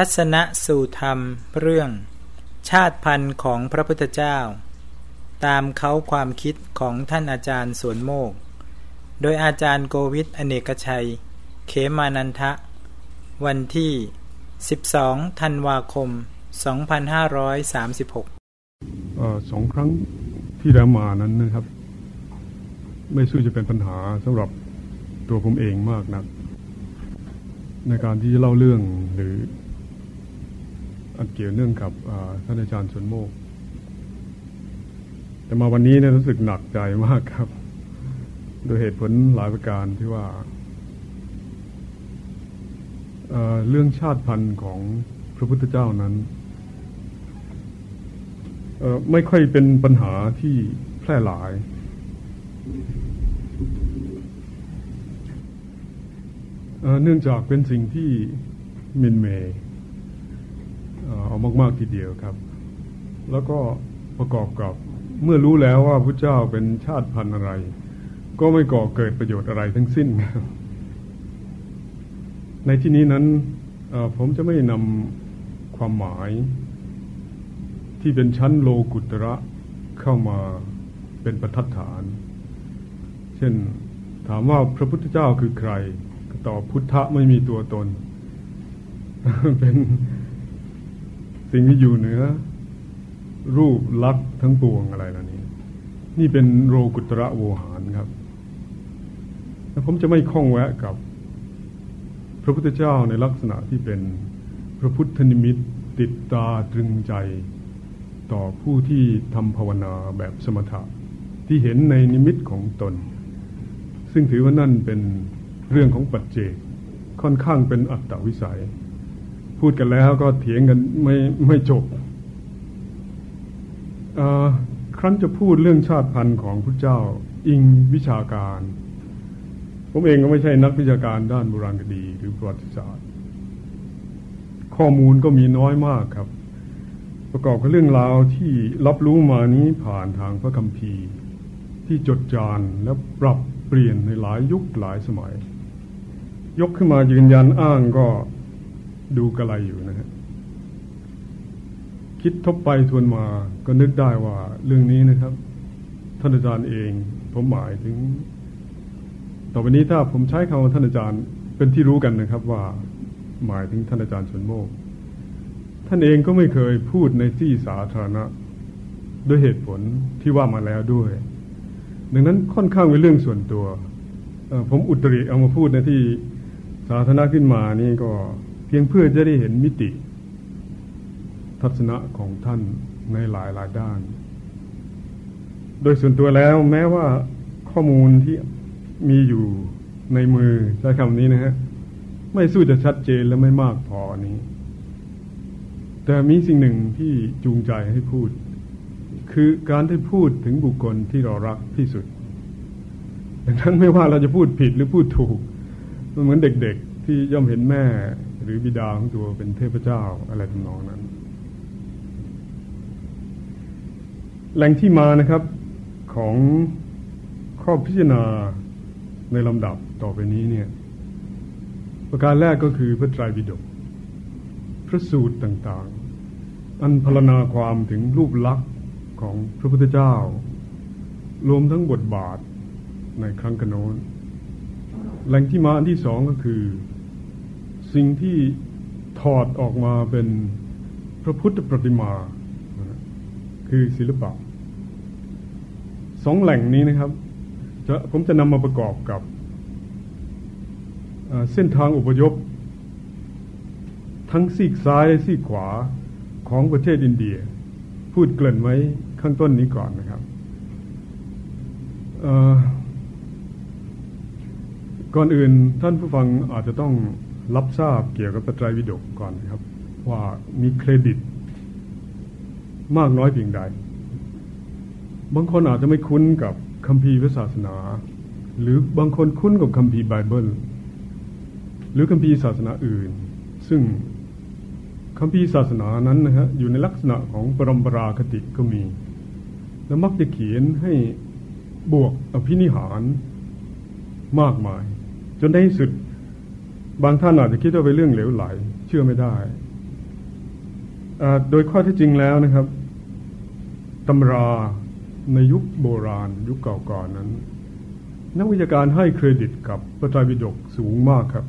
ทัศนะสู่ธรรมเรื่อง ชาติพันธุ์ของพระพุทธเจ้า ตามเขาความคิดของท่านอาจารย์สวนโมก โดยอาจารย์โกวิทอเนกชัย เขมานันทะ วันที่ 12 ธันวาคม 2536อสองครั้งที่แล้วมานั้นนะครับ ไม่สู้จะเป็นปัญหาสำหรับตัวผมเองมากนะักในการที่จะเล่าเรื่องหรือ เกี่ยวเนื่องกับท่านอาจารย์ชนโมก แต่มาวันนี้เนี่ยรู้สึกหนักใจมากครับ โดยเหตุผลหลายประการที่ว่าเเรื่องชาติพันธุ์ของพระพุทธเจ้านั้น ไม่ค่อยเป็นปัญหาที่แพร่หลาย เนื่องจากเป็นสิ่งที่มินเมย์ เอามาก ๆ ทีเดียวครับ แล้วก็ประกอบกับเมื่อรู้แล้วว่าพระเจ้าเป็นชาติพันธุ์อะไร ก็ไม่ก่อเกิดประโยชน์อะไรทั้งสิ้นในที่นี้นั้นผมจะไม่นำความหมายที่เป็นชั้นโลกุตระเข้ามาเป็นประทัดฐาน เช่นถามว่าพระพุทธเจ้าคือใคร ก็ตอบพุทธะไม่มีตัวตน เป็น สิ่งที่อยู่เหนือ รูปลักษ์ทั้งปวงอะไรล่านี้นี่เป็นโลกุตระโวหารครับแต่ผมจะไม่คล้องแวะกับ พระพุทธเจ้าในลักษณะที่เป็นพระพุทธนิมิตติดตาตรึงใจ ต่อผู้ที่ทำภาวนาแบบสมถะที่เห็นในนิมิตของตน ซึ่งถือว่านั่นเป็นเรื่องของปัจเจกค่อนข้างเป็นอัตตวิสัย พูดกันแล้วก็เถียงกันไม่ไม่จบครั้นจะพูดเรื่องชาติพันธุ์ของพระเจ้าอิงวิชาการ ผมเองก็ไม่ใช่นักวิชาการด้านโบราณคดีหรือประวัติศาสตร์ ข้อมูลก็มีน้อยมากครับ ประกอบกับเรื่องราวที่รับรู้มานี้ผ่านทางพระคัมภีร์ ที่จดจานและปรับเปลี่ยนในหลายยุคหลายสมัย ยกขึ้นมายืนยันอ้างก็ ดูกระไรอยู่นะฮะคิดทบไปทวนมาก็นึกได้ว่าเรื่องนี้นะครับ ท่านอาจารย์เองผมหมายถึง ต่อไปนี้ถ้าผมใช้คำว่าท่านอาจารย์เป็นที่รู้กันนะครับว่าหมายถึงท่านอาจารย์ชนโมก ท่านเองก็ไม่เคยพูดในที่สาธารณะ ด้วยเหตุผลที่ว่ามาแล้วด้วย ดังนั้นค่อนข้างเป็นเรื่องส่วนตัว ผมอุตริเอามาพูดในที่สาธารณะขึ้นมานี่ก็ เพียงเพื่อจะได้เห็นมิติ ทัศนะของท่านในหลายหลายด้าน โดยส่วนตัวแล้วแม้ว่าข้อมูลที่มีอยู่ในมือใช้คำนี้นะฮะ ไม่สู้จะชัดเจนและไม่มากพอนี้ แต่มีสิ่งหนึ่งที่จูงใจให้พูด คือการได้พูดถึงบุคคลที่เรารักที่สุดดังนั้นไม่ว่าเราจะพูดผิดหรือพูดถูก มันเหมือนเด็กๆ ที่ย่อมเห็นแม่ หรือบิดาของตัวเป็นเทพเจ้าอะไรทำนองนั้น แหล่งที่มานะครับของข้อพิจารณาในลำดับต่อไปนี้เนี่ย ประการแรกก็คือพระไตรปิฎกพระสูตรต่างๆ อันพรรณนาความถึงรูปลักษณ์ของพระพุทธเจ้า รวมทั้งบทบาทในครั้งกโน้นแหล่งที่มาอันที่สองก็คือ สิ่งที่ถอดออกมาเป็นพระพุทธประติมา คือศิลปะสองแหล่งนี้นะครับจะผมจะนำมาประกอบกับเส้นทางอุปยพทั้งซีกซ้ายและซีกขวาของประเทศอินเดีย พูดเกริ่นไว้ข้างต้นนี้ก่อนนะครับก่อนอื่นท่านผู้ฟังอาจจะต้อง รับทราบเกี่ยวกับปไตรวิดกก่อนนะครับ ว่ามีเครดิต มากน้อยเพียงใด บางคนอาจจะไม่คุ้นกับคัมภีร์พระศาสนา หรือบางคนคุ้นกับคัมภีร์ไบเบิล หรือคัมภีร์ศาสนาอื่น ซึ่งคำพีร์ศาสนานั้นนะฮะอยู่ในลักษณะของปรมปราคติก็มี และมักจะเขียนให้บวกอภินิหารมากมาย จนในที่สุด บางท่านอาจจะคิดว่าเป็นเรื่องเหลวไหล เชื่อไม่ได้ โดยข้อที่จริงแล้วนะครับตำราในยุคโบราณ ยุคเก่าก่อนนั้น นักวิชาการให้เครดิตกับพระไตรปิฎกสูงมากครับ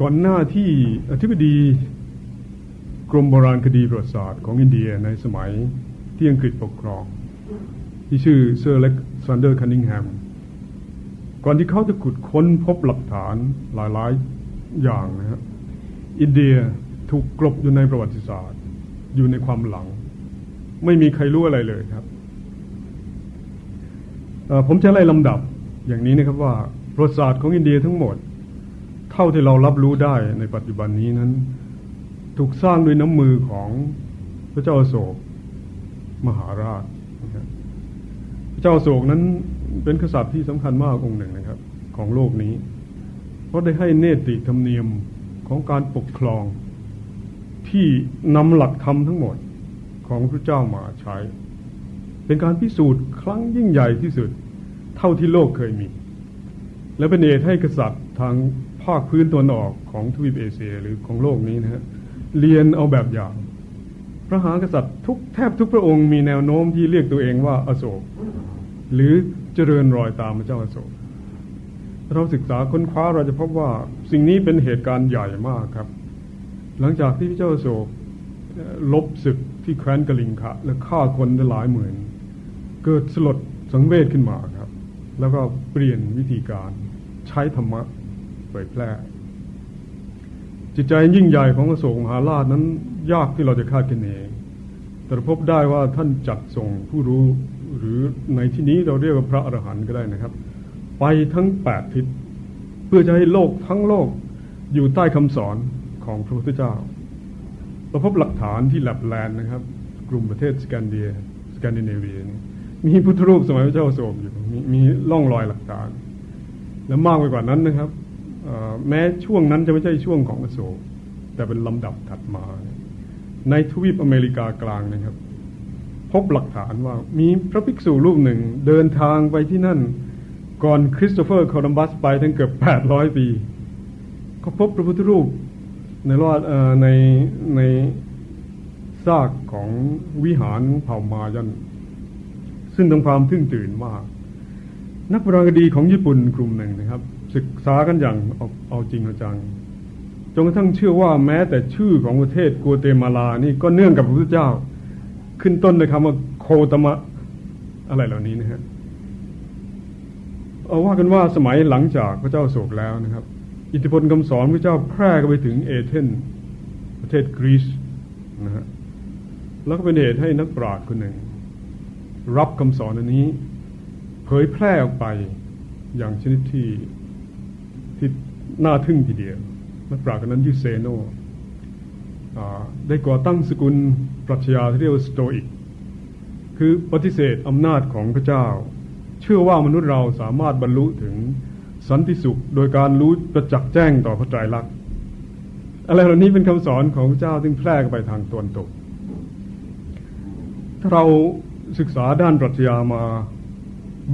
ก่อนหน้าที่อธิบดีกรมโบราณคดีประวัติศาสตร์ของอินเดียในสมัยที่อังกฤษปกครอง ที่ชื่อเซอร์อเล็กซานเดอร์คันนิงแฮม ก่อนที่เขาจะขุดค้นพบหลักฐานหลายๆอย่างนะครับอินเดียถูกกลบอยู่ในประวัติศาสตร์ อยู่ในความหลัง ไม่มีใครรู้อะไรเลยครับ ผมจะไล่ลำดับอย่างนี้นะครับว่าประวัติศาสตร์ของอินเดียทั้งหมด เท่าที่เรารับรู้ได้ในปัจจุบันนี้นั้น ถูกสร้างด้วยน้ำมือของพระเจ้าโศกมหาราช พระเจ้าโศกนั้น เป็นกษัตริย์ที่สำคัญมากองค์หนึ่งนะครับ ของโลกนี้ เพราะได้ให้เนติธรรมเนียมของการปกครอง ที่นำหลักธรรมทั้งหมดของพระเจ้ามาใช้ เป็นการพิสูจน์ครั้งยิ่งใหญ่ที่สุด เท่าที่โลกเคยมี และเป็นเหตุให้กษัตริย์ทางภาคพื้นตัวนออกของทวีปเอเชียหรือของโลกนี้นะฮะเรียนเอาแบบอย่างพระหากษัตริย์ทุกแทบทุกพระองค์มีแนวโน้มที่เรียกตัวเองว่าอโศก หรือ จริญรอยตามพระเจ้าอโศกเราศึกษาค้นคว้าเราจะพบว่าสิ่งนี้เป็นเหตุการณ์ใหญ่มากครับ หลังจากที่พระเจ้าโศกลบศึกที่แคว้นกลิงคะและฆ่าคนได้หลายหมื่น เกิดสลดสังเวชขึ้นมาครับ แล้วก็เปลี่ยนวิธีการใช้ธรรมะเผยแพร่ จิตใจยิ่งใหญ่ของอโศกมหาราชนั้นยากที่เราจะคาดคะเนแต่พบได้ว่าท่านจัดส่งผู้รู้ หรือในที่นี้เราเรียกว่าพระอรหันต์ก็ได้นะครับ ไปทั้งแปดทิศเพื่อจะให้โลกทั้งโลกอยู่ใต้คำสอนของพระพุทธเจ้าเราพบหลักฐานที่แลบแลนนะครับ กลุ่มประเทศสแกนเดียสแกนดิเนเวียมีพุทธรูปสมัยพระเจ้าโศกอยู่มมีร่องรอยหลักฐาน และมากไปกว่านั้นนะครับแม้ช่วงนั้นจะไม่ใช่ช่วงของอโศกแต่เป็นลำดับถัดมา ในทวีปอเมริกากลางนะครับ พบหลักฐานว่ามีพระภิกษุรูปหนึ่งเดินทางไปที่นั่น ก่อนคริสโตเฟอร์โคลัมบัสไปทั้งเกือบแปดร้อยปีเขาพบพระพุทธรูปในรอดในในซากของวิหารเผ่ามายัน ซึ่งต้องความทึ่งตื่นมาก นักโบราณคดีของญี่ปุ่นกลุ่มหนึ่งนะครับ ศึกษากันอย่างเอาเอาจริงเอาจังจนกระทั่งเชื่อว่าแม้แต่ชื่อของประเทศกัวเตมาลานี่ก็เนื่องกับพระพุทธเจ้า ขึ้นต้นด้วยคำว่าโคตมะ อะไรเหล่านี้นะฮะเอาว่ากันว่าสมัยหลังจากพระเจ้าโศกแล้วนะครับ อิทธิพลคำสอนพระเจ้าแพร่ไปถึงเอเธนประเทศกรีซนะฮะแล้วก็เป็นเหตุให้นักปราชญ์คนหนึ่ง รับคำสอนอันนี้ เผยแพร่ออกไปอย่างชนิดที่ที่น่าทึ่งทีเดียวนักปราชญ์คนนั้นชื่อเซโน ได้ก่อตั้งสกุลปรัชญาที่เรียกว่าสโตอิก คือปฏิเสธอำนาจของพระเจ้า เชื่อว่ามนุษย์เราสามารถบรรลุถึงสันติสุข โดยการรู้ประจักษ์แจ้งต่อพระไตรลักษณ์อะไรเหล่านี้เป็นคำสอนของพระเจ้าซึ่งแพร่ไปทางตวนตก ถ้าเราศึกษาด้านปรัชญามา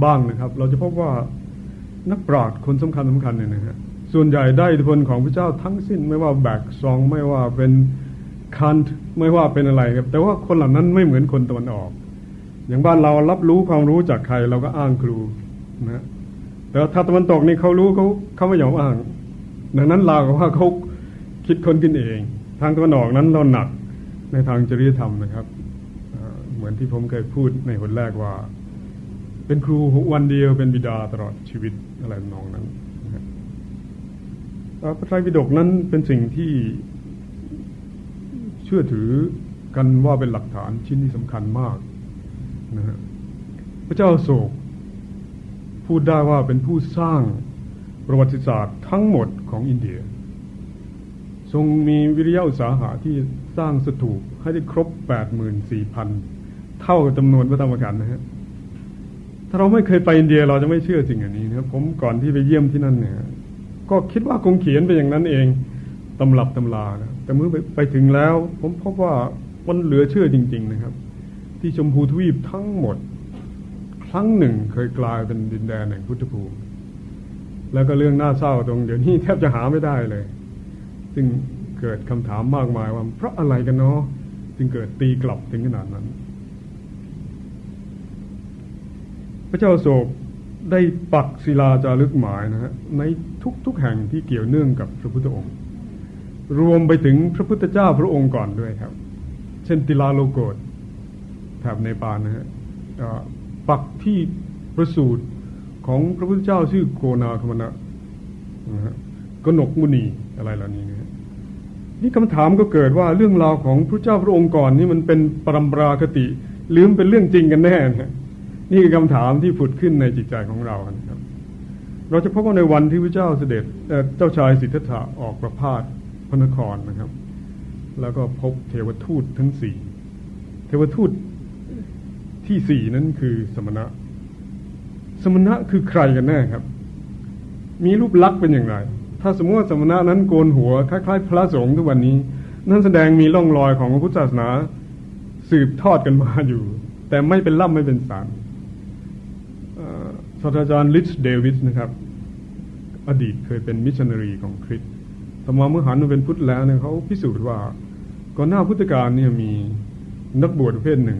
บ้างนะครับ เราจะพบว่านักปราชญ์คนสำคัญสำคัญเนี่ยนะฮะส่วนใหญ่ได้อิทธิพลของพระเจ้าทั้งสิ้นไม่ว่าแบกซองไม่ว่าเป็น คันไม่ว่าเป็นอะไรครับ แต่ว่าคนเหล่านั้นไม่เหมือนคนตะวันออก อย่างบ้านเรารับรู้ความรู้จากใครเราก็อ้างครูนะแต่ถ้าตะวันตกนี่เขารู้เขาเขาไม่ยอมอ้าง ดังนั้นลาวก็ว่าเขาคิดคนขึ้นเอง ทางตะวันออกนั้นเราหนักในทางจริยธรรมนะครับเหมือนที่ผมเคยพูดในคนแรกว่า เป็นครูวันเดียวเป็นบิดาตลอดชีวิตอะไรนองนั้นพระไตรปิฎกนั้นเป็นสิ่งที่ เชื่อถือกันว่าเป็นหลักฐานชิ้นที่สำคัญมากนะฮะพระเจ้าโศก พูดได้ว่าเป็นผู้สร้างประวัติศาสตร์ทั้งหมดของอินเดีย ทรงมีวิริยะอุตสาหะที่สร้างสถูปให้ได้ครบแปดหมื่นสี่พันเท่ากับจำนวนพระธรรมกันนะฮะถ้าเราไม่เคยไปอินเดียเราจะไม่เชื่อสิ่งอันนี้นะครับผมก่อนที่ไปเยี่ยมที่นั่นเนี่ยก็คิดว่าคงเขียนไปอย่างนั้นเอง ตำรับตำลานะแต่เมื่อไปถึงแล้ว ผมพบว่ามันเหลือเชื่อจริง ๆ นะครับ ที่ชมพูทวีปทั้งหมด ครั้งหนึ่งเคยกลายเป็นดินแดนแห่งพุทธภูมิ แล้วก็เรื่องน่าเศร้าตรงเดี๋ยวนี้แทบจะหาไม่ได้เลย ซึ่งเกิดคำถามมากมายว่าเพราะอะไรกันเนาะจึงเกิดตีกลับถึงขนาดนั้น พระเจ้าโศกได้ปักศิลาจารึกหมายนะฮะในทุกๆแห่งที่เกี่ยวเนื่องกับพระพุทธองค์ รวมไปถึงพระพุทธเจ้าพระองค์ก่อนด้วยครับ เช่นติลาโลโกดแถบในปานนะฮะปักที่ประสูตรของพระพุทธเจ้าชื่อโกนาคมณะนะฮะกนกมุนีอะไรเหล่านี้นะนี่คำถามก็เกิดว่าเรื่องราวของพระเจ้าพระองค์ก่อนนี่มันเป็นปรมราคติ หรือเป็นเรื่องจริงกันแน่นะนี่คือคำถามที่ผุดขึ้นในจิตใจของเราครับ เราจะพบว่าในวันที่พระเจ้าเสด็จเจ้าชายสิทธัตถะออกประพาส พระนครนะครับ แล้วก็พบเทวทูตทั้งสี่เทวทูตที่สี่นั้นคือสมณะ สมณะคือใครกันแน่ครับ มีรูปลักษณ์เป็นอย่างไร ถ้าสมมติว่าสมณะนั้นโกนหัวคล้ายๆ พระสงฆ์ทุกวันนี้ นั่นแสดงมีร่องรอยของพระพุทธศาสนาสืบทอดกันมาอยู่ แต่ไม่เป็นล่ำไม่เป็นสันศาสตราจารย์ริสเดวิดส์นะครับ อดีตเคยเป็นมิชชันนารีของคริสต์ ต่อมาเมื่อหันมาเป็นพุทธแล้วเนี่ยเขาพิสูจน์ว่าก่อนหน้าพุทธกาลเนี่ยมีนักบวชประเภทหนึ่ง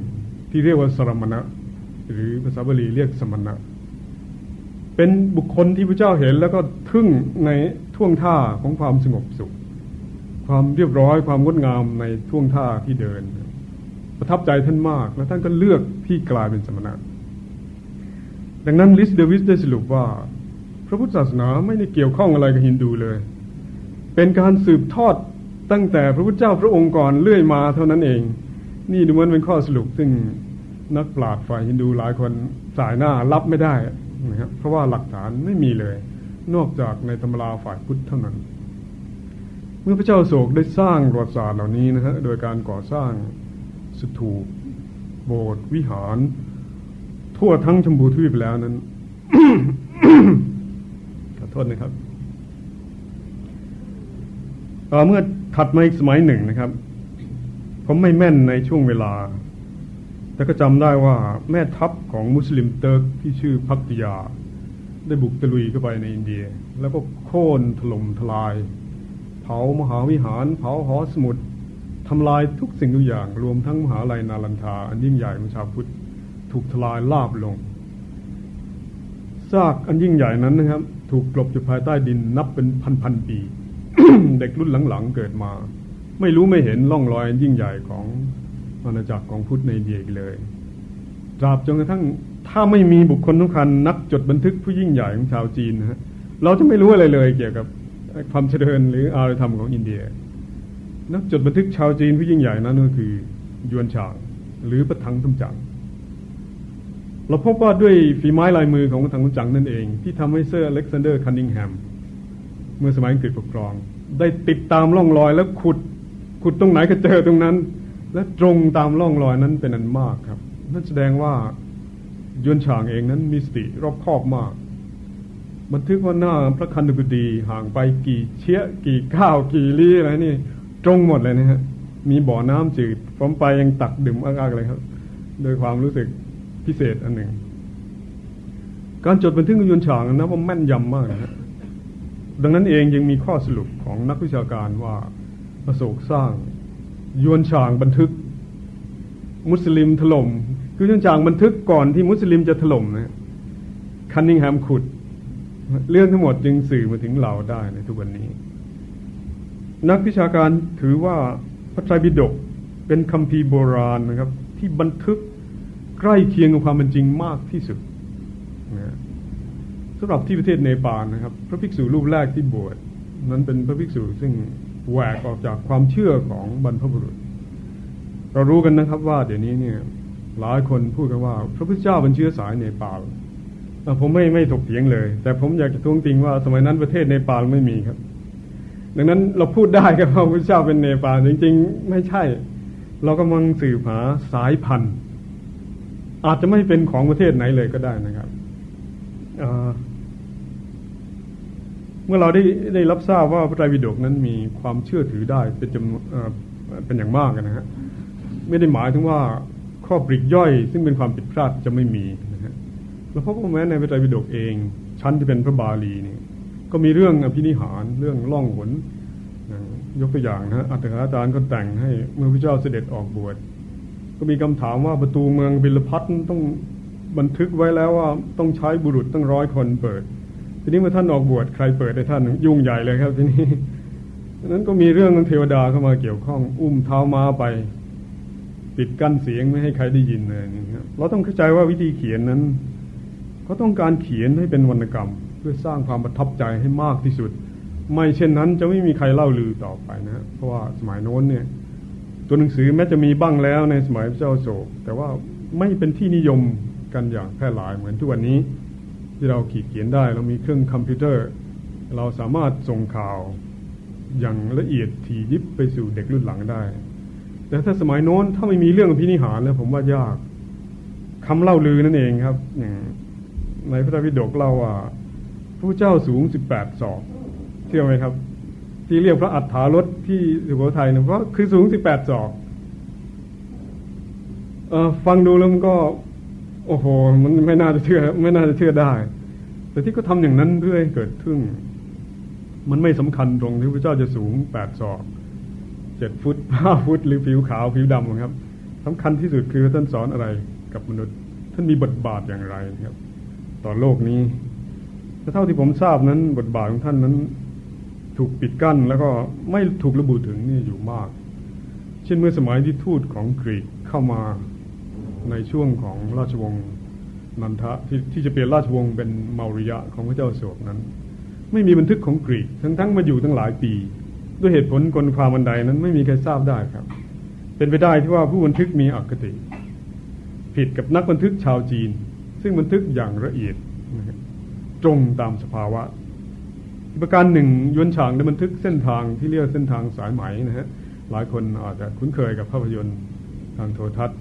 ที่เรียกว่าสรมณะ หรือภาษาบาลีเรียกสมณะ เป็นบุคคลที่พระเจ้าเห็นแล้วก็ทึ่งในท่วงท่าของความสงบสุข ความเรียบร้อยความงดงามในท่วงท่าที่เดิน ประทับใจท่านมาก แล้วท่านก็เลือกที่กลายเป็นสมณะ ดังนั้นริสเดวิดส์ได้สรุปว่า พระพุทธศาสนาไม่ได้เกี่ยวข้องอะไรกับฮินดูเลย เป็นการสืบทอดตั้งแต่พระพุทธเจ้าพระองค์ก่อนเรื่อยมาเท่านั้นเอง นี่ดูเหมือนเป็นข้อสรุปซึ่งนักปราชญ์ฝ่ายฮินดูหลายคนสายหน้ารับไม่ได้นะครับเพราะว่าหลักฐานไม่มีเลย นอกจากในตำราฝ่ายพุทธเท่านั้น เมื่อพระเจ้าโศกได้สร้างประวัติศาสตร์เหล่านี้นะฮะโดยการก่อสร้างสถูปโบสถ์วิหาร ทั่วทั้งชมพูทวีปแล้วนั้นขอโทษนะครับ เมื่อถัดมาอีกสมัยหนึ่งนะครับ ผมไม่แม่นในช่วงเวลา แต่ก็จำได้ว่าแม่ทัพของมุสลิมเติร์กที่ชื่อพักติยา ได้บุกตะลุยเข้าไปในอินเดีย แล้วก็โค่นถล่มทลาย เผามหาวิหาร เผาหอสมุดทำลายทุกสิ่งทุกอย่าง รวมทั้งมหาลัยนาลันทา อันยิ่งใหญ่ของชาวพุทธถูกทลายลาบลงซากอันยิ่งใหญ่นั้นนะครับ ถูกกลบอยู่ภายใต้ดินนับเป็นพันๆปี เด็กรุ่นหลังๆเกิดมา ไม่รู้ไม่เห็นร่องรอยยิ่งใหญ่ของอาณาจักรของพุทธอินเดียเลยตราบจนกระทั่งถ้าไม่มีบุคคลสำคัญนักจดบันทึกผู้ยิ่งใหญ่ของชาวจีนนะฮะเราจะไม่รู้อะไรเลยเกี่ยวกับความเจริญหรืออารยธรรมของอินเดีย นักจดบันทึกชาวจีนผู้ยิ่งใหญ่นั้นก็คือยวนฉางหรือพระถังซัมจั๋งเราพบว่าด้วยฝีไม้ลายมือของพระถังซัมจั๋งนั่นเอง ที่ทำให้เซอร์อเล็กซานเดอร์คันนิงแฮมเมื่อสมัยอังกฤษปกครอง ได้ติดตามร่องรอย แล้วขุดขุดตรงไหนก็เจอตรงนั้น และตรงตามร่องรอยนั้นเป็นอันมากครับนั่นแสดงว่ายวนฉางเองนั้นมีสติรอบคอบมาก บันทึกว่าหน้าพระคันธกุฎีห่างไปกี่เชี่ยกี่ก้าวกี่ลี้อะไรนี่ ตรงหมดเลยนะฮะมีบ่อน้ำจืดผมไปยังตักดื่มอักๆเลยครับ โดยความรู้สึกพิเศษอันหนึ่ง การจดบันทึกยวนฉางนะว่าแม่นยำมากนะ ดังนั้นเองยังมีข้อสรุปของนักวิชาการว่าประโศกสร้าง ยวนฉางบันทึก มุสลิมถล่มคือยวนฉางบันทึกก่อนที่มุสลิมจะถล่มนะคันนิงแฮมขุด เรื่องทั้งหมดจึงสื่อมาถึงเราได้ในทุกวันนี้ นักวิชาการถือว่าพระไตรปิฎกเป็นคำพีร์โบราณนะครับ ที่บันทึกใกล้เคียงกับความเป็นจริงมากที่สุดนะ สำหรับที่ประเทศเนปาลนะครับ พระภิกษุรูปแรกที่บวชนั้นเป็นพระภิกษุซึ่งแหวกออกจากความเชื่อของบรรพบุรุษ เรารู้กันนะครับว่าเดี๋ยวนี้เนี่ยหลายคนพูดกันว่า พระพุทธเจ้าเป็นเชื้อสายเนปาลผมไม่ไม่ถกเถียงเลย แต่ผมอยากจะท้วงติงว่าสมัยนั้นประเทศเนปาลไม่มีครับ ดังนั้นเราพูดได้ครับว่าพระพุทธเจ้าเป็นเนปาลจริง ๆ ไม่ใช่ เรากำลังสืบหาสายพันธุ์ อาจจะไม่เป็นของประเทศไหนเลยก็ได้นะครับ เมื่อเราได้ได้รับทราบว่าพระไตรปิฎกนั้นมีความเชื่อถือได้เป็นจำนวนเป็นอย่างมากนะฮะไม่ได้หมายถึงว่าข้อปริกย่อย ซึ่งเป็นความผิดพลาดจะไม่มีนะฮะแล้วเพราะว่าแม้ในพระไตรปิฎกเอง ชั้นที่เป็นพระบาลีนี่ก็มีเรื่องอภินิหารเรื่องล่องหนยกตัวอย่างนะอัตถกาจารย์ก็แต่งให้เมื่อพระเจ้าเสด็จออกบวชก็มีคำถามว่าประตูเมืองบิลพัทต้อง บันทึกไว้แล้วว่าต้องใช้บุรุษตั้งร้อยคนเปิด ทีนี้เมื่อท่านออกบวชใครเปิดให้ท่านยุ่งใหญ่เลยครับทีนี้นั้นก็มีเรื่องของเทวดาเข้ามาเกี่ยวข้อง อุ้มเท้าม้าไป ปิดกั้นเสียงไม่ให้ใครได้ยินเลยนะครับเราต้องเข้าใจว่าวิธีเขียนนั้นเขาต้องการเขียนให้เป็นวรรณกรรม เพื่อสร้างความประทับใจให้มากที่สุด ไม่เช่นนั้นจะไม่มีใครเล่าลือต่อไปนะเพราะว่าสมัยโน้นเนี่ย ตัวหนังสือแม้จะมีบ้างแล้วในสมัยพระเจ้าโศกแต่ว่าไม่เป็นที่นิยม กันอย่างแพร่หลายเหมือนทุกวันนี้ ที่เราขีดเขียนได้เรามีเครื่องคอมพิวเตอร์ เราสามารถส่งข่าวอย่างละเอียดถี่ยิบไปสู่เด็กรุ่นหลังได้ แต่ถ้าสมัยโน้นถ้าไม่มีเรื่องพินิหารแล้วผมว่ายากคำเล่าลือนั่นเองครับอย่างในพระธรรมวิโดกเล่าว่าพระเจ้าสูงสิบแปดศอกเชื่อไหมครับ ที่เรียกพระอัฏฐารถที่สุโขทัยเนี่ยเพราะคือสูงสิบแปดศอกอฟังดูแล้วมันก็ โอ้โห มันไม่น่าจะเชื่อ ไม่น่าจะเชื่อได้ แต่ที่เขาทาอย่างนั้นเพื่อให้เกิดทึ่ง มันไม่สำคัญตรงที่พระเจ้าจะสูงแปดศอกเจ็ดฟุตห้าฟุต หรือผิวขาวผิวดำครับสำคัญที่สุดคือท่านสอนอะไรกับมนุษย์ ท่านมีบทบาทอย่างไรครับ ต่อโลกนี้แต่เท่าที่ผมทราบนั้น บทบาทของท่านนั้น ถูกปิดกั้น แล้วก็ไม่ถูกระบุถึงนี่อยู่มาก เช่นเมื่อสมัยที่ทูตของกรีกเข้ามา ในช่วงของราชวงศ์นันทะที่ที่จะเปลี่ยนราชวงศ์เป็นเมาริยะของพระเจ้าโศกนั้น ไม่มีบันทึกของกรีกทั้งทั้งมาอยู่ตั้งหลายปี ด้วยเหตุผลกลความบันไดนั้นไม่มีใครทราบได้ครับ เป็นไปได้ที่ว่าผู้บันทึกมีอคติ ผิดกับนักบันทึกชาวจีน ซึ่งบันทึกอย่างละเอียดตรงตามสภาวะประการหนึ่งยวนฉางได้บันทึกเส้นทางที่เรียกเส้นทางสายไหมนะฮะหลายคนอาจจะคุ้นเคยกับภาพยนตร์ทางโทรทัศน์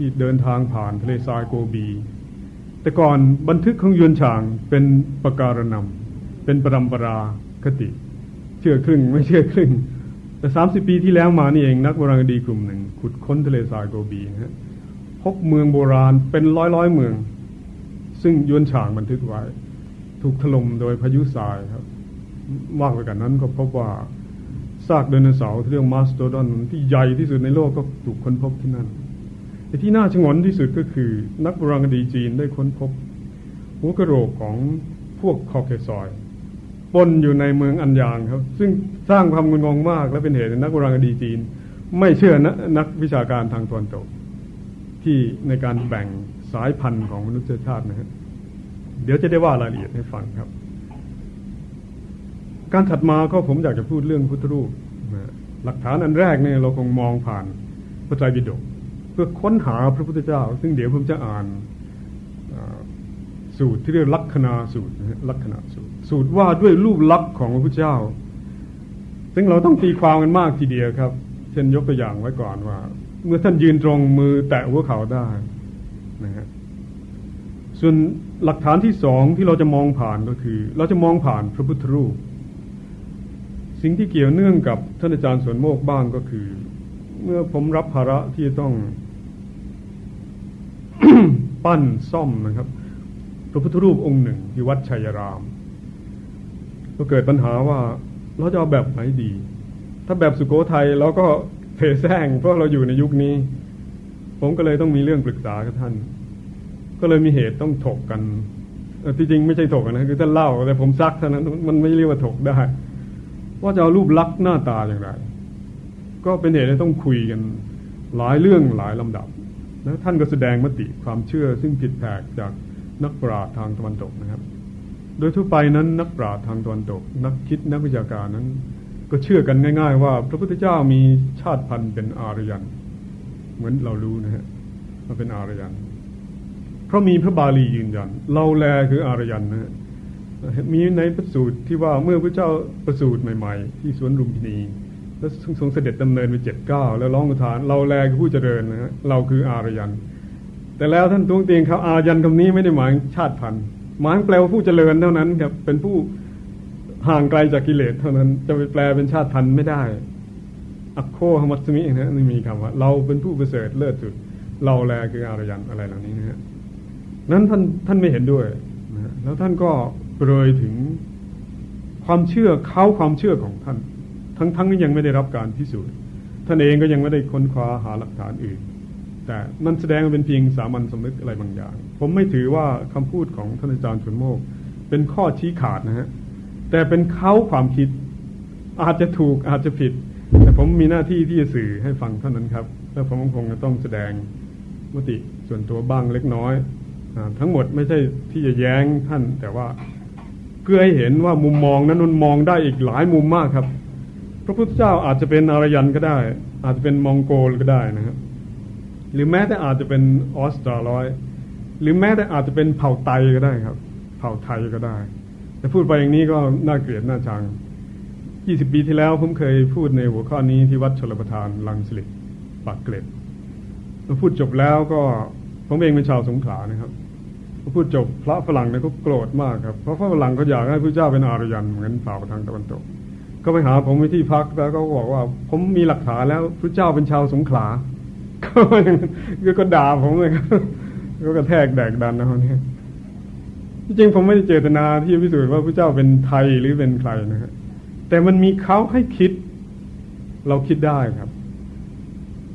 ที่เดินทางผ่านทะเลทรายโกบี แต่ก่อนบันทึกของยวนฉางเป็นประการนำเป็นปรำปราคติ เชื่อครึ่งไม่เชื่อครึ่ง แต่สามสิบปีที่แล้วมานี่เองนักโบราณคดีกลุ่มหนึ่ง ขุดค้นทะเลทรายโกบีนะฮะพบเมืองโบราณเป็นร้อยร้อยเมือง ซึ่งยวนฉางบันทึกไว้ ถูกถล่มโดยพายุทรายครับมากไปกว่านั้นก็พบว่าซากไดโนเสาร์ที่เรียกมาสโตดอนที่ใหญ่ที่สุดในโลกก็ถูกค้นพบที่นั่น แต่ที่น่าชงนที่สุดก็คือ นักโบราณคดีจีนได้ค้นพบ หัวกระโหลกของพวกคอเคซอยปนอยู่ในเมืองอันยางครับ ซึ่งสร้างความงุนงงมาก และเป็นเหตุนักโบราณคดีจีน ไม่เชื่อนะนักวิชาการทางตอนตก ที่ในการแบ่งสายพันธุ์ของมนุษยชาตินะฮะเดี๋ยวจะได้ว่ารายละเอียดให้ฟังครับ การถัดมาก็ผมอยากจะพูดเรื่องพุทธรูป หลักฐานอันแรกเนี่ยเราคงมองผ่านพระไตรปิฎก พื่อค้นหาพระพุทธเจ้า ซึ่งเดี๋ยวผมจะอ่านสูตรที่เรียกลักษณะสูตรลักษณะสูตร สูตรว่าด้วยรูปลักษณ์ของพระพุทธเจ้า ซึ่งเราต้องตีความกันมากทีเดียวครับ เช่นยกตัวอย่างไว้ก่อนว่า เมื่อท่านยืนตรงมือแตะหัวเข่าได้นะฮะส่วนหลักฐานที่สองที่เราจะมองผ่านก็คือ เราจะมองผ่านพระพุทธรูป สิ่งที่เกี่ยวเนื่องกับท่านอาจารย์สวนโมกบ้างก็คือ เมื่อผมรับภาระที่จะต้อง ปั้นซ่อมนะครับ พระพุทธรูปองค์หนึ่งที่วัดชัยราม ก็เกิดปัญหาว่าเราจะเอาแบบไหนดี ถ้าแบบสุโขทัยเราก็เทแซงเพราะเราอยู่ในยุคนี้ ผมก็เลยต้องมีเรื่องปรึกษากับท่าน ก็เลยมีเหตุต้องถกกันที่จริงไม่ใช่ถกนะคือท่านเล่าแต่ผมซักเท่านั้นมันไม่เรียกว่าถกได้ ว่าจะเอารูปลักษณ์หน้าตาอย่างไร ก็เป็นเหตุที่ต้องคุยกันหลายเรื่องหลายลำดับ แล้วท่านก็แสดงมติความเชื่อซึ่งผิดแผกจากนักปราชญ์ทางตะวันตกนะครับ โดยทั่วไปนั้นนักปราชญ์ทางตะวันตก นักคิดนักวิชาการนั้น ก็เชื่อกันง่าย ๆ ว่า พระพุทธเจ้ามีชาติพันธุ์เป็นอารยัน เหมือนเรารู้นะฮะมาเป็นอารยัน เพราะมีพระบาลียืนยัน เราแลคืออารยันนะฮะมีในประสูตรที่ว่าเมื่อพระเจ้าประสูตรใหม่ ๆ ที่สวนลุมพินี แล้วทรงเสด็จดำเนินไปเจ็ดเก้าแล้วร้องอุทาน เราแลคือผู้เจริญนะฮะเราคืออารยัน แต่แล้วท่านตวงเตียงเขาอารยันคำนี้ไม่ได้หมายชาติพันธุ์หมายแปลว่าผู้เจริญเท่านั้นครับเป็นผู้ห่างไกลจากกิเลสเท่านั้นจะไปแปลเป็นชาติพันธุ์ไม่ได้อัคโคฮมัตสมินะนี่มีคำว่า เราเป็นผู้ประเสริฐเลิศสุด เราแลคืออารยันอะไรเหล่านี้นะฮะนั้นท่านท่านไม่เห็นด้วยนะแล้วท่านก็เปรยถึงความเชื่อเขาความเชื่อของท่าน ทั้งๆที่ยังไม่ได้รับการพิสูจน์ท่านเองก็ยังไม่ได้ค้นคว้าหาหลักฐานอื่น แต่นั่นแสดงเป็นเพียงสามัญสำนึกอะไรบางอย่าง ผมไม่ถือว่าคำพูดของท่านอาจารย์ชนโมก เป็นข้อชี้ขาดนะฮะแต่เป็นเขาความคิดอาจจะถูกอาจจะผิด แต่ผมมีหน้าที่ที่จะสื่อให้ฟังเท่านั้นครับ แล้วผมคงจะต้องแสดงมติส่วนตัวบ้างเล็กน้อยอทั้งหมดไม่ใช่ที่จะแย้งท่าน แต่ว่าเพื่อให้เห็นว่ามุมมองนั้นมันมองได้อีกหลายมุมมากครับ ระพุทธเจ้าอาจจะเป็นอารยันก็ได้ อาจจะเป็นมองโกลก็ได้นะครับหรือแม้แต่อาจจะเป็นออสตราลอย หรือแม้แต่อาจจะเป็นเผ่าไตก็ได้ครับ เผ่าไทยก็ได้ แต่พูดไปอย่างนี้ก็น่าเกลียดน่าชัง 20 ปีที่แล้วผมเคยพูดในหัวข้อนี้ที่วัดชลประทานลังสลิดปากเกร็ดพอพูดจบแล้วก็ผมเองเป็นชาวสงขลานะครับพอพูดจบพระฝรั่งเนี่ยเขาโกรธมากครับเพราะฝรั่งเขาอยากให้พระเจ้าเป็นอารยันเหมือนฝ่าทางตะวันตก ก็ไปหาผมไปที่พักแล้วก็บอกว่า ผมมีหลักฐานแล้วพระเจ้าเป็นชาวสงขลาก็ก็ด่าผมเลยก็กระแทกแดกดันนะคนนี้จริงผมไม่ได้เจตนาที่พิสูจน์ว่าพระเจ้าเป็นไทยหรือเป็นใครนะฮะแต่มันมีเขาให้คิด เราคิดได้ครับ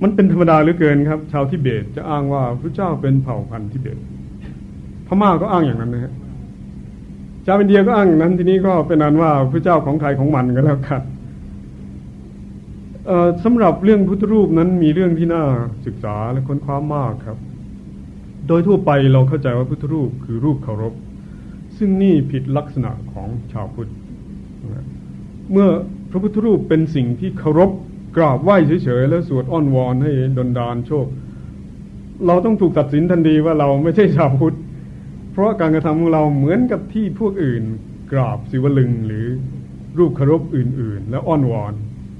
มันเป็นธรรมดาเหลือเกินครับ ชาวทิเบตจะอ้างว่าพระเจ้าเป็นเผ่าพันธุ์ทิเบตพม่าก็อ้างอย่างนั้นนะฮะ ชาวอินเดียก็อ้างอย่างนั้นทีนี้ก็เป็นนันว่าพระเจ้าของใครของมันก็แล้วกันสำหรับเรื่องพุทธรูปนั้นมีเรื่องที่น่าศึกษาและค้นคว้ามากครับ โดยทั่วไปเราเข้าใจว่าพุทธรูปคือรูปเคารพ ซึ่งนี่ผิดลักษณะของชาวพุทธ เมื่อพระพุทธรูปเป็นสิ่งที่เคารพกราบไหว้เฉยๆแล้วสวดอ้อนวอนให้ดลดานโชค เราต้องถูกตัดสินทันทีว่าเราไม่ใช่ชาวพุทธ เพราะการกระทำของเราเหมือนกับที่พวกอื่นกราบศิวลึงหรือรูปเคารพอื่น ๆ แล้วอ้อนวอน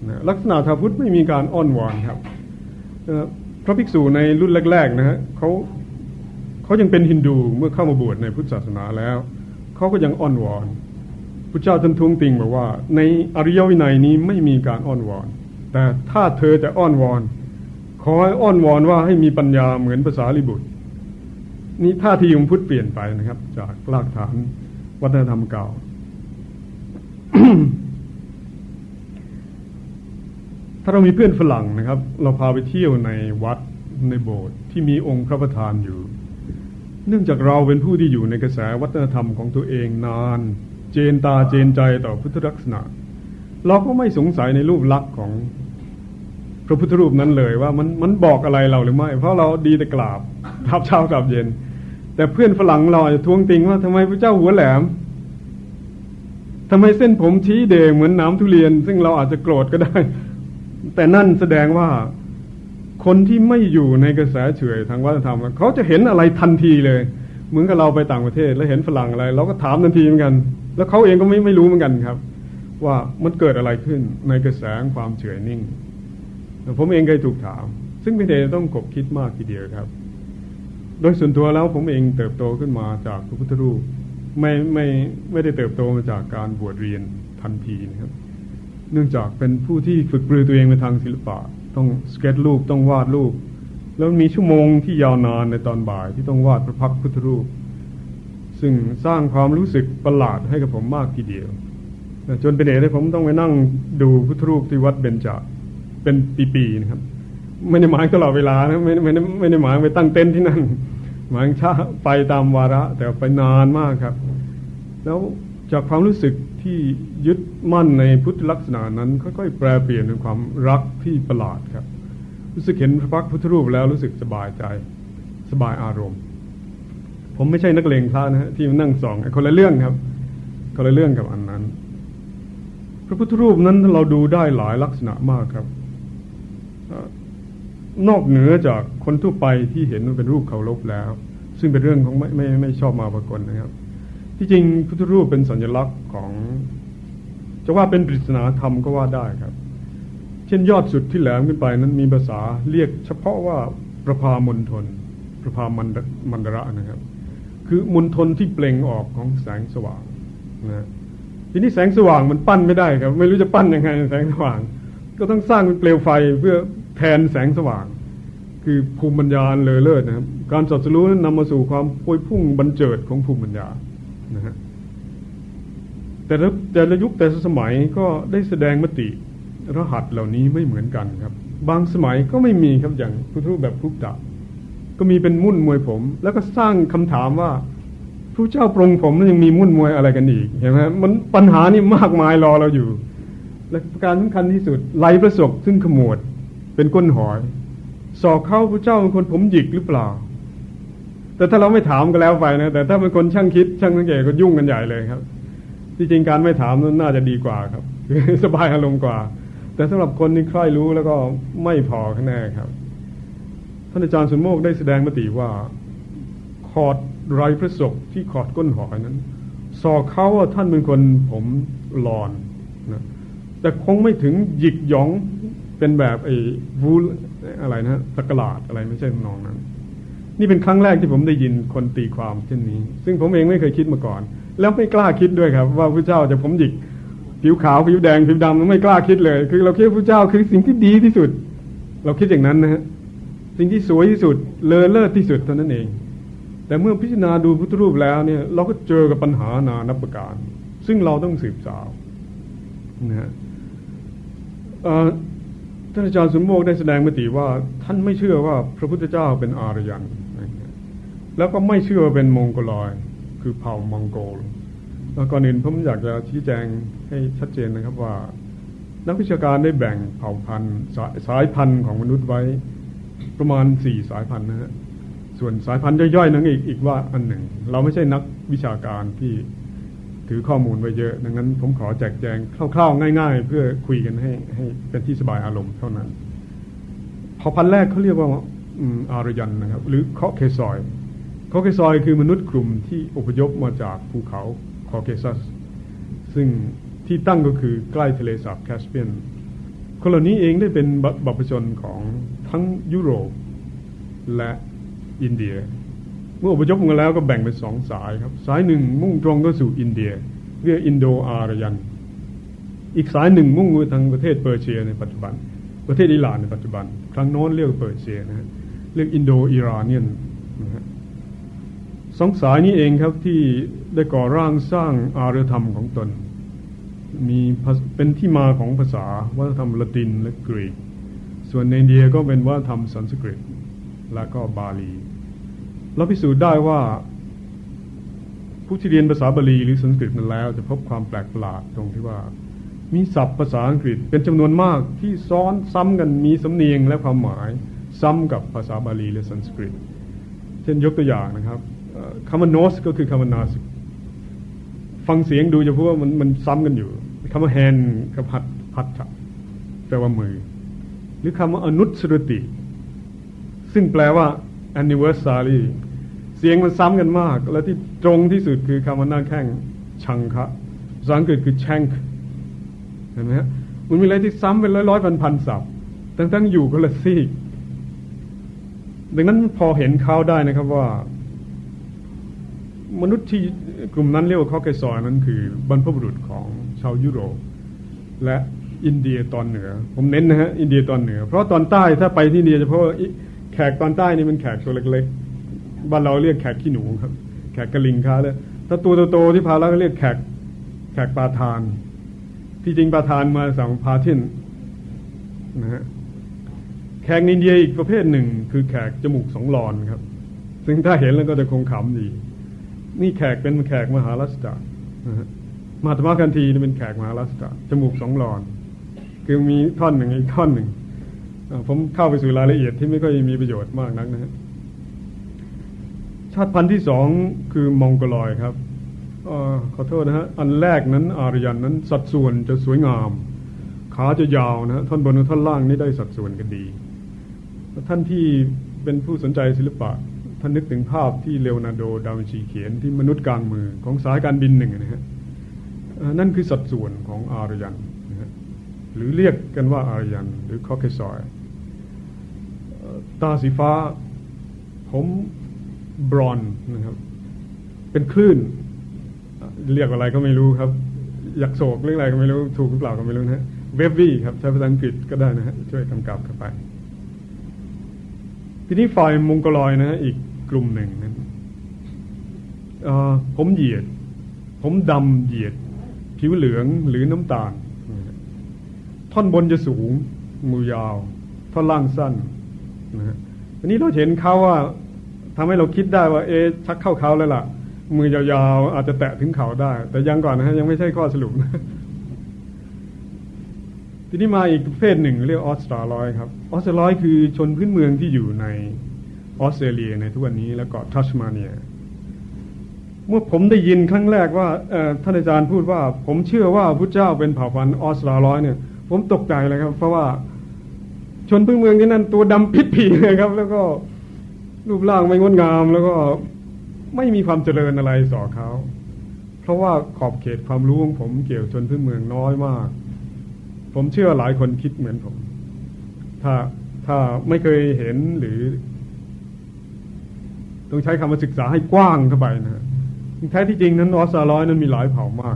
นะลักษณะชาวพุทธไม่มีการอ้อนวอนครับพระภิกษุในรุ่นแรก ๆ นะฮะเขาเขายังเป็นฮินดูเมื่อเข้ามาบวชในพุทธศาสนาแล้วเขาก็ยังอ้อนวอนพระเจ้าท่านทวงติงบอกว่า ในอริยวินัยนี้ไม่มีการอ้อนวอน แต่ถ้าเธอจะอ้อนวอน ขอให้อ้อนวอนว่าให้มีปัญญาเหมือนภาษาลิบุตร นี่ท่าทีของพุทธเปลี่ยนไปนะครับ จากรากฐานวัฒนธรรมเก่า ถ้าเรามีเพื่อนฝรั่งนะครับ เราพาไปเที่ยวในวัดในโบสถ์ที่มีองค์พระประธานอยู่ เนื่องจากเราเป็นผู้ที่อยู่ในกระแสวัฒนธรรมของตัวเองนาน เจนตาเจนใจต่อพุทธลักษณะ เราก็ไม่สงสัยในรูปลักษณ์ของ พระพุทธรูปนั้นเลยว่ามันมันบอกอะไรเราหรือไม่ เพราะเราดีแต่กราบทับเช้ากราบเย็น แต่เพื่อนฝรั่งเราจะทวงติงว่าทำไมพระเจ้าหัวแหลมทำไมเส้นผมชี้เดงเหมือนน้ำทุเรียน ซึ่งเราอาจจะโกรธก็ได้ แต่นั่นแสดงว่าคนที่ไม่อยู่ในกระแสเฉยทางวัฒนธรรมเขาจะเห็นอะไรทันทีเลย เหมือนกับเราไปต่างประเทศ แล้วเห็นฝรั่งอะไร เราก็ถามทันทีเหมือนกัน แล้วเขาเองก็ไม่ไม่รู้เหมือนกันครับ ว่ามันเกิดอะไรขึ้นในกระแสความเฉยนิ่ง ผมเองเคยถูกถาม ซึ่งไม่ได้ต้องกบคิดมากทีเดียวครับ โดยส่วนตัวแล้วผมเองเติบโตขึ้นมาจากพระพุทธรูปไม่ไม่ไม่ได้เติบโตมาจากการบวชเรียนทันทีนะครับ เนื่องจากเป็นผู้ที่ฝึกปรือตัวเองในทางศิลปะ ต้องสเก็ตรูปต้องวาดรูป แล้วมีชั่วโมงที่ยาวนานในตอนบ่ายที่ต้องวาดพระพักพุทธรูป ซึ่งสร้างความรู้สึกประหลาดให้กับผมมากทีเดียวจนเป็นเหตุให้ผมต้องไปนั่งดูพุทธรูปที่วัดเบญจ เป็นปีๆนะครับ ไม่ได้หมายตลอดเวลานะไม่ไม่ได้ไม่ได้หมายไปตั้งเต็นท์ที่นั่น หมายช้าไปตามวาระ แต่ไปนานมากครับ แล้วจากความรู้สึกที่ยึดมั่นในพุทธลักษณะนั้นค่อยๆแปลเปลี่ยนเป็นความรักที่ประหลาดครับ รู้สึกเห็นพระพักพุทธรูปแล้วรู้สึกสบายใจ สบายอารมณ์ ผมไม่ใช่นักเลงพระนะฮะที่นั่งส่องคนละเรื่องครับคนละเรื่องกับอันนั้น พระพุทธรูปนั้นเราดูได้หลายลักษณะมากครับ นอกเหนือจากคนทั่วไปที่เห็นว่าเป็นรูปเคารพแล้ว ซึ่งเป็นเรื่องของไม่ไม่ไม่ชอบมาปรากฏนะครับ ที่จริงพุทธรูปเป็นสัญลักษณ์ของ จะว่าเป็นปริศนาธรรมก็ว่าได้ครับ เช่นยอดสุดที่แหลมขึ้นไปนั้นมีภาษาเรียกเฉพาะว่าประพามณฑลประพามันมันระนะครับ คือมณฑลที่เปล่งออกของแสงสว่างนะทีนี้แสงสว่างมันปั้นไม่ได้ครับ ไม่รู้จะปั้นยังไงแสงสว่าง ก็ต้องสร้างเป็นเปลวไฟเพื่อแทนแสงสว่าง คือภูมิปัญญาเลอเลิศนะครับ การสัตรู้นั้นนำมาสู่ความพวยพุ่งบันเจิดของภูมิปัญญานะฮะแต่ละแต่ละยุคแต่ละสมัยก็ได้แสดงมติรหัสเหล่านี้ไม่เหมือนกันครับ บางสมัยก็ไม่มีครับอย่างพุทธรูปแบบพุทธะก็มีเป็นมุ่นมวยผม แล้วก็สร้างคำถามว่าพระเจ้าปรงผมแล้วยังมีมุ่นมวยอะไรกันอีกเห็นไหมมันปัญหานี่มากมายรอเราอยู่ และการสำคัญที่สุดไหลประสบซึ่งขมวดเป็นก้นหอย สอกเข้าพระเจ้าเป็นคนผมหยิกหรือเปล่า แต่ถ้าเราไม่ถามก็แล้วไปนะ แต่ถ้าเป็นคนช่างคิด ช่างสังเกตก็ยุ่งกันใหญ่เลยครับ ที่จริงการไม่ถามนั้นน่าจะดีกว่าครับ สบายอารมณ์กว่า แต่สำหรับคนที่ใคร่รู้แล้วก็ไม่พอแน่ครับท่านอาจารย์สุนโมกได้แสดงมติว่าขอดไรพระศกที่ขอดก้นหอยนั้น สอกเขาว่าท่านเป็นคนผมหลอนนะ แต่คงไม่ถึงหยิกหยองเป็นแบบไอ้วูลอะไรนะตะกลาดอะไรไม่ใช่นองนั้น นี่เป็นครั้งแรกที่ผมได้ยินคนตีความเช่นนี้ ซึ่งผมเองไม่เคยคิดมาก่อน แล้วไม่กล้าคิดด้วยครับ ว่าพระเจ้าจะผมหยิกผิวขาวผิวแดงผิวดำไม่กล้าคิดเลย คือเราคิดพระเจ้าคือสิ่งที่ดีที่สุด เราคิดอย่างนั้นนะฮะสิ่งที่สวยที่สุดเลอเลิศที่สุดเท่านั้นเอง แต่เมื่อพิจารณาดูพุทธรูปแล้วเนี่ย เราก็เจอกับปัญหานานับประการ ซึ่งเราต้องสืบสาวนะฮะ ท่านอาจารย์สมโมกได้แสดงมติว่า ท่านไม่เชื่อว่าพระพุทธเจ้าเป็นอารยัน แล้วก็ไม่เชื่อว่าเป็นมงโกลอย คือเผ่ามองโกล แล้วก่อนอื่นผมอยากจะชี้แจงให้ชัดเจนนะครับว่า นักวิชาการได้แบ่งเผ่าพันธุ์สายพันธุ์ของมนุษย์ไว้ประมาณสี่สายพันธุ์นะฮะส่วนสายพันธุ์ย่อยๆนั้นอีกอีกว่าอันหนึ่ง เราไม่ใช่นักวิชาการที่ ถือข้อมูลไว้เยอะ ดังนั้นผมขอแจกแจงคร่าวๆง่าย ๆ เพื่อคุยกันให้ให้เป็นที่สบายอารมณ์เท่านั้นเผ่าพันธุ์แรกเขาเรียกว่าอารยันนะครับ หรือคอเคซอยด์คอเคซอยด์คือมนุษย์กลุ่มที่อพยพมาจากภูเขาคอเคซัส ซึ่งที่ตั้งก็คือใกล้ทะเลสาบแคสเปียนคนเหล่านี้เองได้เป็นบรรพชนของทั้งยุโรปและอินเดีย เมื่ออพยพมาแล้วก็แบ่งเป็นสองสายครับ สายหนึ่งมุ่งตรงก็สู่อินเดีย เรียกอินโดอารยัน อีกสายหนึ่งมุ่งไปทางประเทศเปอร์เซียในปัจจุบัน ประเทศอิหร่านในปัจจุบัน ครั้งโน้นเรียกเปอร์เซียนะฮะเรียกอินโดอิรานเนียนนะฮะสองสายนี้เองครับที่ได้ก่อร่างสร้างอารยธรรมของตน มีเป็นที่มาของภาษาวัฒนธรรมละตินและกรีก ส่วนในอินเดียก็เป็นวัฒนธรรมสันสกฤต และก็บาลี เราพิสูจน์ได้ว่า ผู้ที่เรียนภาษาบาลีหรือสันสกฤตนั้นแล้ว จะพบความแปลกประหลาดตรงที่ว่า มีศัพท์ภาษาอังกฤษเป็นจำนวนมากที่ซ้อนซ้ำกันมีสำเนียงและความหมายซ้ำกับภาษาบาลีและสันสกฤต เช่นยกตัวอย่างนะครับคำว่าโนสก็คือคำว่านาสฟังเสียงดูจะพูดว่ามันมันซ้ำกันอยู่คำว่าแฮนกับพัดพัดแปลว่ามือ หรือคำว่าอนุสรติ ซึ่งแปลว่า anniversary เสียงมันซ้ำกันมาก และที่ตรงที่สุดคือคำว่าหน้าแข้งชังคะภาษาอังกฤษคือ shank เห็นไหมฮะมันมีอะไรที่ซ้ำเป็นร้อยร้อยพันพันศัพท์ตั้งตั้งอยู่ก็ละซีกดังนั้นพอเห็นเขาได้นะครับว่า มนุษย์ที่กลุ่มนั้นเรียกว่าคอเคซอยนั้นคือบรรพบุรุษของชาวยุโรป และอินเดียตอนเหนือ ผมเน้นนะฮะอินเดียตอนเหนือ เพราะตอนใต้ถ้าไปที่อินเดียเฉพาะ แขกตอนใต้นี่มันแขกตัวเล็กๆ บ้านเราเรียกแขกขี้หนูครับ แขกกระลิงค้าเลยถ้าตัวโตๆที่พาแล้วก็เรียกแขกแขกปลาทาน ที่จริงปลาทานมาสั่งพาทินนะฮะแขกอินเดียอีกประเภทหนึ่ง คือแขกจมูกสองหลอนครับ ซึ่งถ้าเห็นแล้วก็จะคงขำดีนี่แขกเป็นแขกมหาลัสตานะฮะมาธรรมกันทีนี่เป็นแขกมหาลัสตาจมูกสองหลอน คือมีท่อนหนึ่งอีกท่อนหนึ่ง ผมเข้าไปสู่รายละเอียดที่ไม่ค่อยมีประโยชน์มากนักนะฮะชาติพันธุ์ที่สองคือมองโกลอยครับอขอโทษนะฮะ อันแรกนั้นอารยันนั้นสัดส่วนจะสวยงาม ขาจะยาวนะฮะท่อนบนและท่อนล่างนี่ได้สัดส่วนกันดี ท่านที่เป็นผู้สนใจศิลปะ ท่านนึกถึงภาพที่เลโอนาร์โด ดาวินชีเขียนที่มนุษย์กลางมือของสายการบินหนึ่งนะฮะนั่นคือสัดส่วนของอารยันะฮะหรือเรียกกันว่าอารยันหรือคอเคซอย ตาสีฟ้า ผมบรอนนะครับ เป็นคลื่น เรียกอะไรก็ไม่รู้ครับ อยากโศกเรื่องอะไรก็ไม่รู้ ถูกหรือเปล่าก็ไม่รู้นะฮะเวฟวี่ครับ ใช้ภาษาอังกฤษก็ได้นะฮะช่วยกำกับเข้าไป ทีนี้ฝ่ายมงกลอยนะฮะอีกกลุ่มหนึ่งนั้นผมเหยียด ผมดำเหยียด ผิวเหลืองหรือน้ำตาล ท่อนบนจะสูง มือยาว ท่อนล่างสั้น นะฮะอันนี้เราเห็นเขาว่าทำให้เราคิดได้ว่าเอ๊ชักเข้าเขาแล้วล่ะ มือยาวๆอาจจะแตะถึงเขาได้ แต่ยังก่อนนะฮะยังไม่ใช่ข้อสรุปนะทีนี้มาอีกประเภทหนึ่งเรียกออสตราลอยครับออสตราลอยคือชนพื้นเมืองที่อยู่ในออสเตรเลียในทุกวันนี้แล้วก็ทัชมาเนียเมื่อผมได้ยินครั้งแรกว่าท่านอาจารย์พูดว่า ผมเชื่อว่าพระเจ้าเป็นเผ่าพันธุ์ออสตราลอยเนี่ย ผมตกใจเลยครับ เพราะว่า ชนพื้นเมืองที่นั่นตัวดำพิษผีเลยครับ แล้วก็รูปร่างไม่งดงาม แล้วก็ไม่มีความเจริญอะไรสอเขาเพราะว่าขอบเขตความรู้ของผมเกี่ยวชนพื้นเมืองน้อยมาก ผมเชื่อหลายคนคิดเหมือนผม ถ้าถ้าไม่เคยเห็นหรือ ต้องใช้คำว่าศึกษาให้กว้างเข้าไปนะแท้ที่จริงนั้นออสตราลอยนั้นมีหลายเผ่ามาก